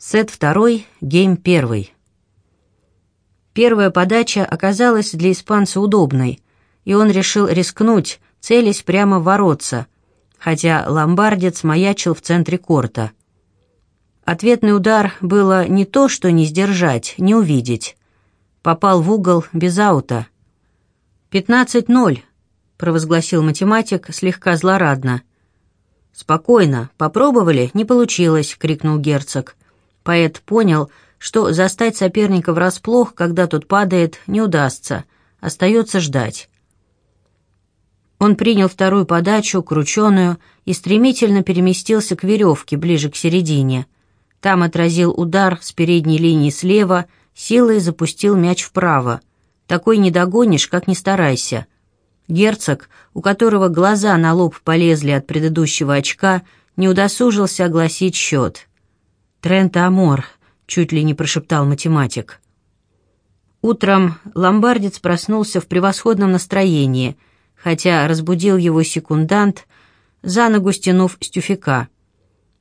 Сет второй, гейм первый. Первая подача оказалась для испанца удобной, и он решил рискнуть, целясь прямо в воротца, хотя ломбардец маячил в центре корта. Ответный удар было не то, что не сдержать, не увидеть. Попал в угол без аута. «Пятнадцать ноль», — провозгласил математик слегка злорадно. «Спокойно, попробовали, не получилось», — крикнул герцог. Поэт понял, что застать соперника врасплох, когда тот падает, не удастся. Остается ждать. Он принял вторую подачу, крученую, и стремительно переместился к веревке, ближе к середине. Там отразил удар с передней линии слева, силой запустил мяч вправо. Такой не догонишь, как ни старайся. Герцог, у которого глаза на лоб полезли от предыдущего очка, не удосужился огласить счет. Трент Амор», — чуть ли не прошептал математик. Утром ломбардец проснулся в превосходном настроении, хотя разбудил его секундант, за ногу стянув с.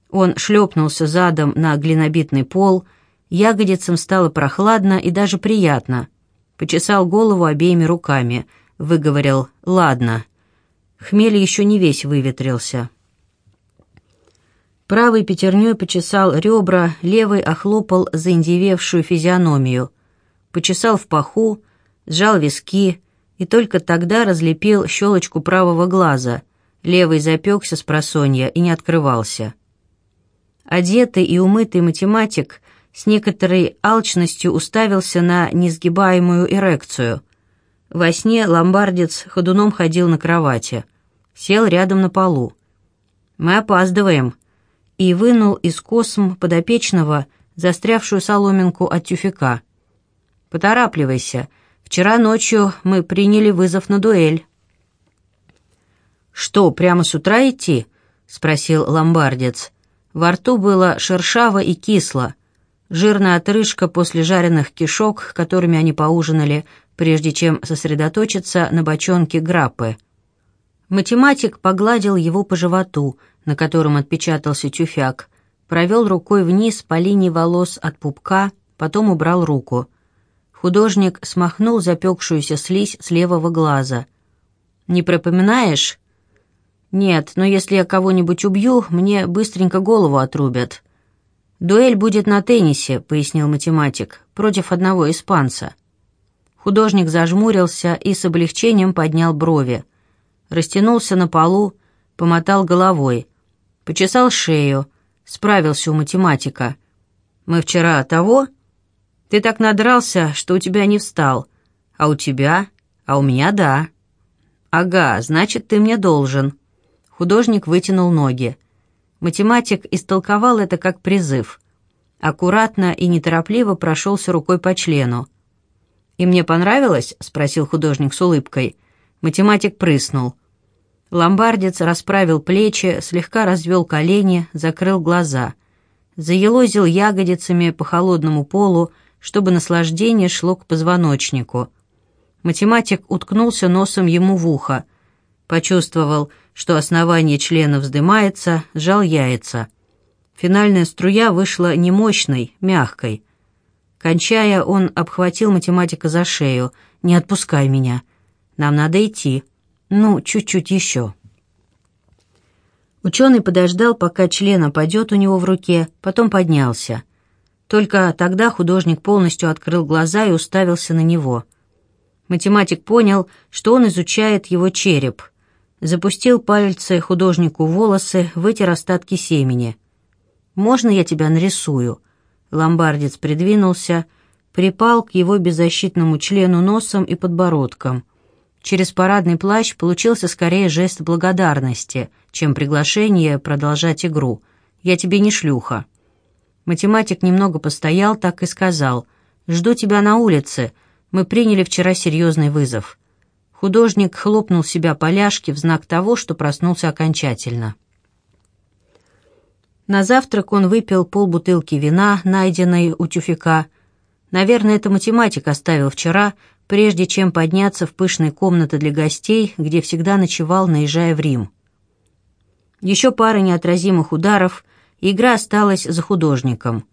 Он шлепнулся задом на глинобитный пол, ягодицам стало прохладно и даже приятно. Почесал голову обеими руками, выговорил «Ладно». Хмель еще не весь выветрился. Правой пятерней почесал ребра, левой охлопал заиндевевшую физиономию. Почесал в паху, сжал виски и только тогда разлепил щелочку правого глаза. Левый запекся с просонья и не открывался. Одетый и умытый математик с некоторой алчностью уставился на несгибаемую эрекцию. Во сне ломбардец ходуном ходил на кровати. Сел рядом на полу. «Мы опаздываем», и вынул из косм подопечного застрявшую соломинку от тюфяка. «Поторапливайся. Вчера ночью мы приняли вызов на дуэль». «Что, прямо с утра идти?» — спросил ломбардец. Во рту было шершаво и кисло. Жирная отрыжка после жареных кишок, которыми они поужинали, прежде чем сосредоточиться на бочонке граппы. Математик погладил его по животу, на котором отпечатался тюфяк, провел рукой вниз по линии волос от пупка, потом убрал руку. Художник смахнул запекшуюся слизь с левого глаза. «Не пропоминаешь?» «Нет, но если я кого-нибудь убью, мне быстренько голову отрубят». «Дуэль будет на теннисе», — пояснил математик, — «против одного испанца». Художник зажмурился и с облегчением поднял брови. Растянулся на полу, помотал головой — почесал шею, справился у математика. «Мы вчера того? Ты так надрался, что у тебя не встал. А у тебя? А у меня да». «Ага, значит, ты мне должен». Художник вытянул ноги. Математик истолковал это как призыв. Аккуратно и неторопливо прошелся рукой по члену. «И мне понравилось?» — спросил художник с улыбкой. Математик прыснул. Ломбардец расправил плечи, слегка развел колени, закрыл глаза. Заелозил ягодицами по холодному полу, чтобы наслаждение шло к позвоночнику. Математик уткнулся носом ему в ухо. Почувствовал, что основание члена вздымается, сжал яйца. Финальная струя вышла не мощной, мягкой. Кончая, он обхватил математика за шею. «Не отпускай меня. Нам надо идти». Ну, чуть-чуть еще. Ученый подождал, пока член опадет у него в руке, потом поднялся. Только тогда художник полностью открыл глаза и уставился на него. Математик понял, что он изучает его череп. Запустил пальцы художнику волосы, вытер остатки семени. «Можно я тебя нарисую?» Ломбардец придвинулся, припал к его беззащитному члену носом и подбородком – Через парадный плащ получился скорее жест благодарности, чем приглашение продолжать игру. «Я тебе не шлюха». Математик немного постоял, так и сказал. «Жду тебя на улице. Мы приняли вчера серьезный вызов». Художник хлопнул себя по ляжке в знак того, что проснулся окончательно. На завтрак он выпил полбутылки вина, найденной у тюфяка. Наверное, это математик оставил вчера, прежде чем подняться в пышные комнаты для гостей, где всегда ночевал, наезжая в Рим. Еще пара неотразимых ударов, и игра осталась за художником.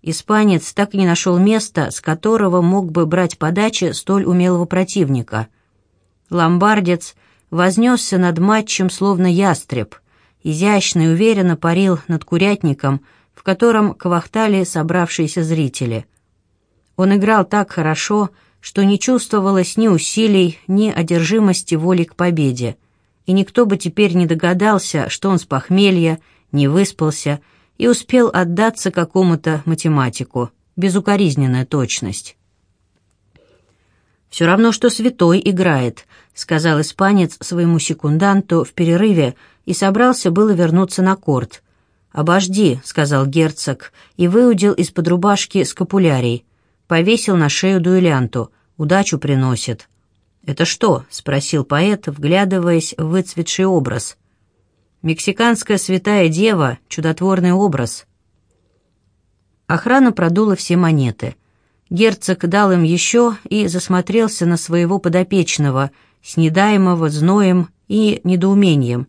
Испанец так и не нашел места, с которого мог бы брать подачи столь умелого противника. Ломбардец вознесся над матчем словно ястреб, изящно и уверенно парил над курятником, в котором квахтали собравшиеся зрители. Он играл так хорошо, что не чувствовалось ни усилий, ни одержимости воли к победе, и никто бы теперь не догадался, что он с похмелья, не выспался и успел отдаться какому-то математику. Безукоризненная точность. «Все равно, что святой играет», — сказал испанец своему секунданту в перерыве и собрался было вернуться на корт. «Обожди», — сказал герцог и выудил из-под рубашки скапулярий. Повесил на шею дуэлянту. Удачу приносит. «Это что?» — спросил поэт, вглядываясь в выцветший образ. «Мексиканская святая дева, чудотворный образ». Охрана продула все монеты — Герцог дал им еще и засмотрелся на своего подопечного, снедаемого зноем и недоумением.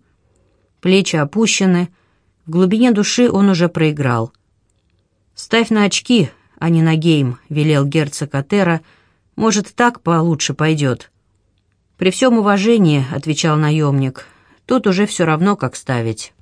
Плечи опущены, в глубине души он уже проиграл. «Ставь на очки, а не на гейм», — велел герцог Атера, — «может, так получше пойдет». «При всем уважении», — отвечал наемник, — «тут уже все равно, как ставить».